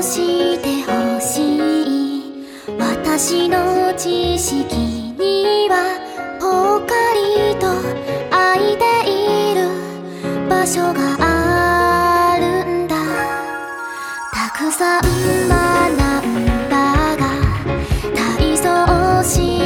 をしてほしい私の知識にはぽかりと空いている場所があるんだ。たくさん学んだが体操し